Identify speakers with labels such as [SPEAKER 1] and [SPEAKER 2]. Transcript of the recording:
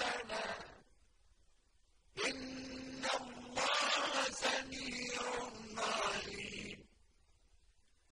[SPEAKER 1] حَسَنًا ۚ